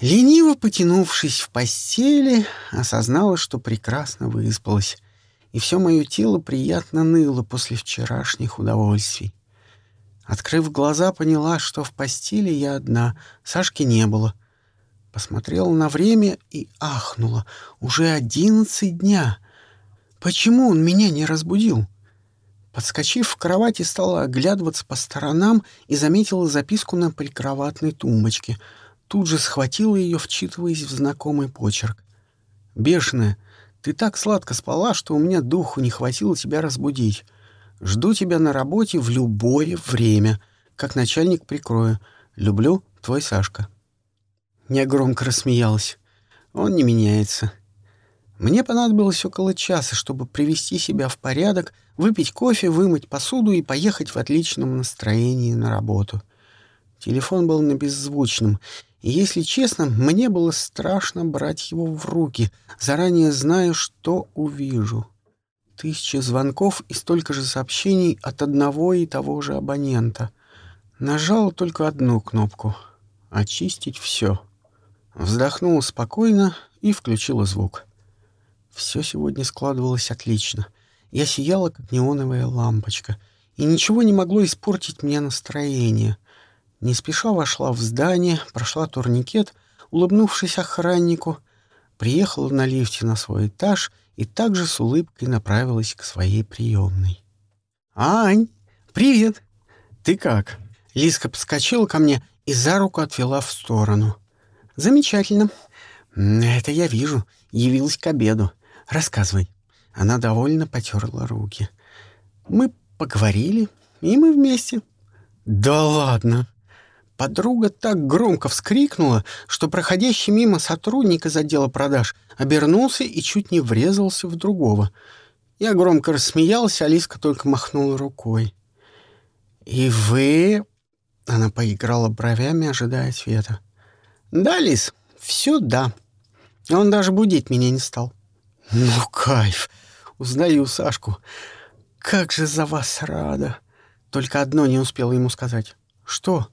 Лениво потянувшись в постели, осознала, что прекрасно выспалась, и все мое тело приятно ныло после вчерашних удовольствий. Открыв глаза, поняла, что в постели я одна, Сашки не было. Посмотрела на время и ахнула. Уже одиннадцать дня. Почему он меня не разбудил? Подскочив в кровати, стала оглядываться по сторонам и заметила записку на прикроватной тумбочке. Тут же схватила ее, вчитываясь в знакомый почерк. «Бешеная, ты так сладко спала, что у меня духу не хватило тебя разбудить. Жду тебя на работе в любое время. Как начальник прикрою. Люблю, твой Сашка». Я громко рассмеялась. Он не меняется. Мне понадобилось около часа, чтобы привести себя в порядок, выпить кофе, вымыть посуду и поехать в отличном настроении на работу. Телефон был на беззвучном, и, если честно, мне было страшно брать его в руки, заранее зная, что увижу. Тысяча звонков и столько же сообщений от одного и того же абонента. Нажал только одну кнопку — «Очистить все». Вздохнула спокойно и включила звук. Все сегодня складывалось отлично. Я сияла, как неоновая лампочка, и ничего не могло испортить мне настроение. Не спеша вошла в здание, прошла турникет, улыбнувшись охраннику, приехала на лифте на свой этаж и также с улыбкой направилась к своей приемной. «Ань, привет! Ты как?» Лиска подскочила ко мне и за руку отвела в сторону. «Замечательно. Это я вижу. Явилась к обеду. Рассказывай». Она довольно потерла руки. «Мы поговорили, и мы вместе». «Да ладно!» Подруга так громко вскрикнула, что проходящий мимо сотрудник из отдела продаж обернулся и чуть не врезался в другого. Я громко рассмеялся, Алиска только махнула рукой. «И вы...» — она поиграла бровями, ожидая ответа. «Да, Лис, все да. Он даже будить меня не стал». «Ну, кайф! Узнаю Сашку. Как же за вас рада!» Только одно не успела ему сказать. «Что?»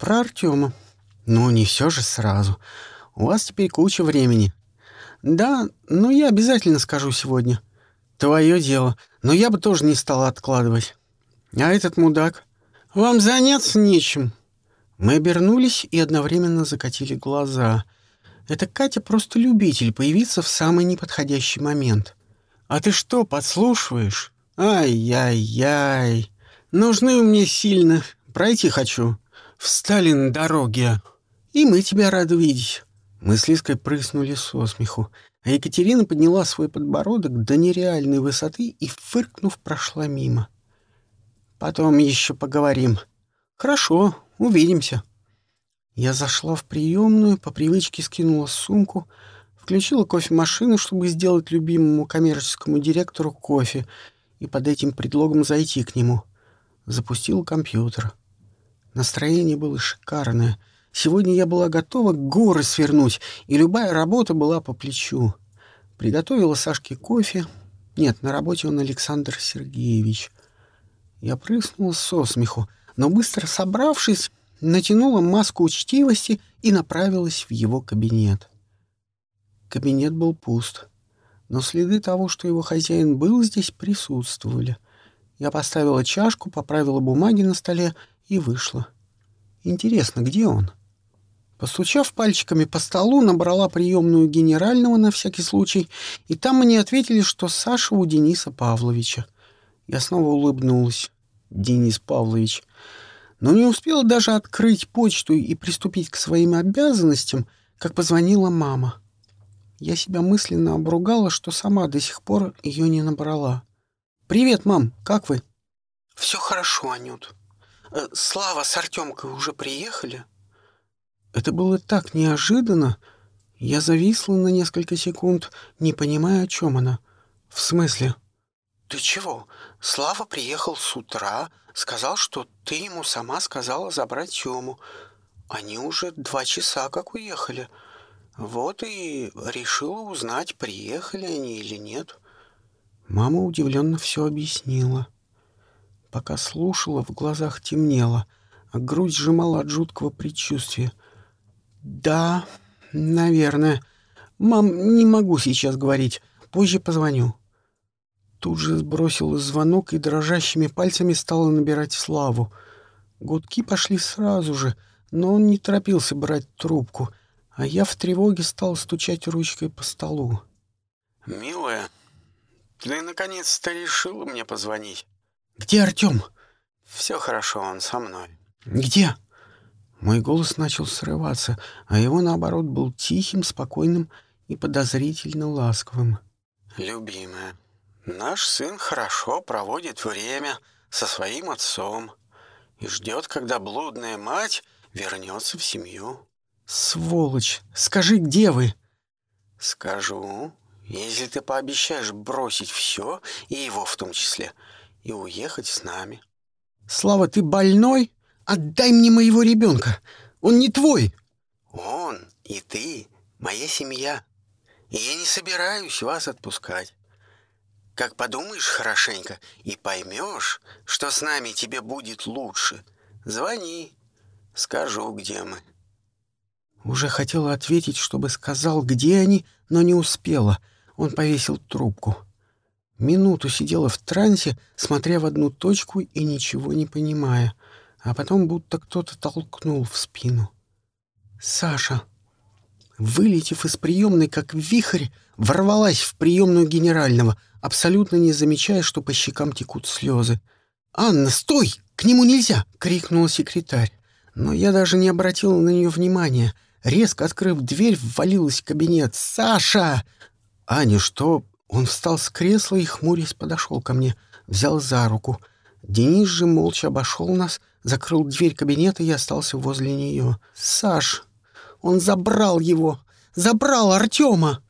«Про Артема». «Ну, не все же сразу. У вас теперь куча времени». «Да, но я обязательно скажу сегодня». «Твое дело. Но я бы тоже не стала откладывать». «А этот мудак?» «Вам заняться нечем». Мы обернулись и одновременно закатили глаза. Это Катя просто любитель появиться в самый неподходящий момент. «А ты что, подслушиваешь? Ай-яй-яй. Нужны мне сильно. Пройти хочу. Встали на дороге. И мы тебя рады видеть». Мы с Лиской прыснули со смеху, а Екатерина подняла свой подбородок до нереальной высоты и, фыркнув, прошла мимо. «Потом еще поговорим». «Хорошо, Увидимся». Я зашла в приемную, по привычке скинула сумку, включила кофемашину, чтобы сделать любимому коммерческому директору кофе и под этим предлогом зайти к нему. Запустила компьютер. Настроение было шикарное. Сегодня я была готова горы свернуть, и любая работа была по плечу. Приготовила Сашке кофе. Нет, на работе он Александр Сергеевич. Я прыснула со смеху но быстро собравшись, натянула маску учтивости и направилась в его кабинет. Кабинет был пуст, но следы того, что его хозяин был здесь, присутствовали. Я поставила чашку, поправила бумаги на столе и вышла. Интересно, где он? Постучав пальчиками по столу, набрала приемную генерального на всякий случай, и там мне ответили, что Саша у Дениса Павловича. Я снова улыбнулась. Денис Павлович. Но не успела даже открыть почту и приступить к своим обязанностям, как позвонила мама. Я себя мысленно обругала, что сама до сих пор ее не набрала. «Привет, мам, как вы?» «Все хорошо, Анют. Э, Слава с Артемкой уже приехали?» Это было так неожиданно. Я зависла на несколько секунд, не понимая, о чем она. «В смысле?» «Ты чего? Слава приехал с утра, сказал, что ты ему сама сказала забрать Тему. Они уже два часа как уехали. Вот и решила узнать, приехали они или нет». Мама удивленно все объяснила. Пока слушала, в глазах темнело, а грудь сжимала от жуткого предчувствия. «Да, наверное. Мам, не могу сейчас говорить. Позже позвоню». Тут же сбросила звонок и дрожащими пальцами стала набирать Славу. Гудки пошли сразу же, но он не торопился брать трубку, а я в тревоге стал стучать ручкой по столу. «Милая, ты наконец-то решила мне позвонить?» «Где Артем?» «Все хорошо, он со мной». «Где?» Мой голос начал срываться, а его, наоборот, был тихим, спокойным и подозрительно ласковым. «Любимая, наш сын хорошо проводит время со своим отцом и ждет, когда блудная мать вернется в семью». «Сволочь! Скажи, где вы?» «Скажу, если ты пообещаешь бросить все, и его в том числе, и уехать с нами». «Слава, ты больной? Отдай мне моего ребенка! Он не твой!» «Он и ты — моя семья, и я не собираюсь вас отпускать. Как подумаешь хорошенько и поймешь, что с нами тебе будет лучше, звони, скажу, где мы». Уже хотела ответить, чтобы сказал, где они, но не успела. Он повесил трубку. Минуту сидела в трансе, смотря в одну точку и ничего не понимая, а потом будто кто-то толкнул в спину. «Саша!» Вылетев из приемной, как вихрь, ворвалась в приемную генерального, абсолютно не замечая, что по щекам текут слезы. «Анна, стой! К нему нельзя!» — крикнула секретарь. Но я даже не обратила на нее внимания. Резко открыв дверь, ввалилась в кабинет. «Саша!» «Аня, что?» Он встал с кресла и, хмурясь, подошел ко мне, взял за руку. Денис же молча обошел нас, закрыл дверь кабинета и остался возле нее. «Саш! Он забрал его! Забрал Артема!»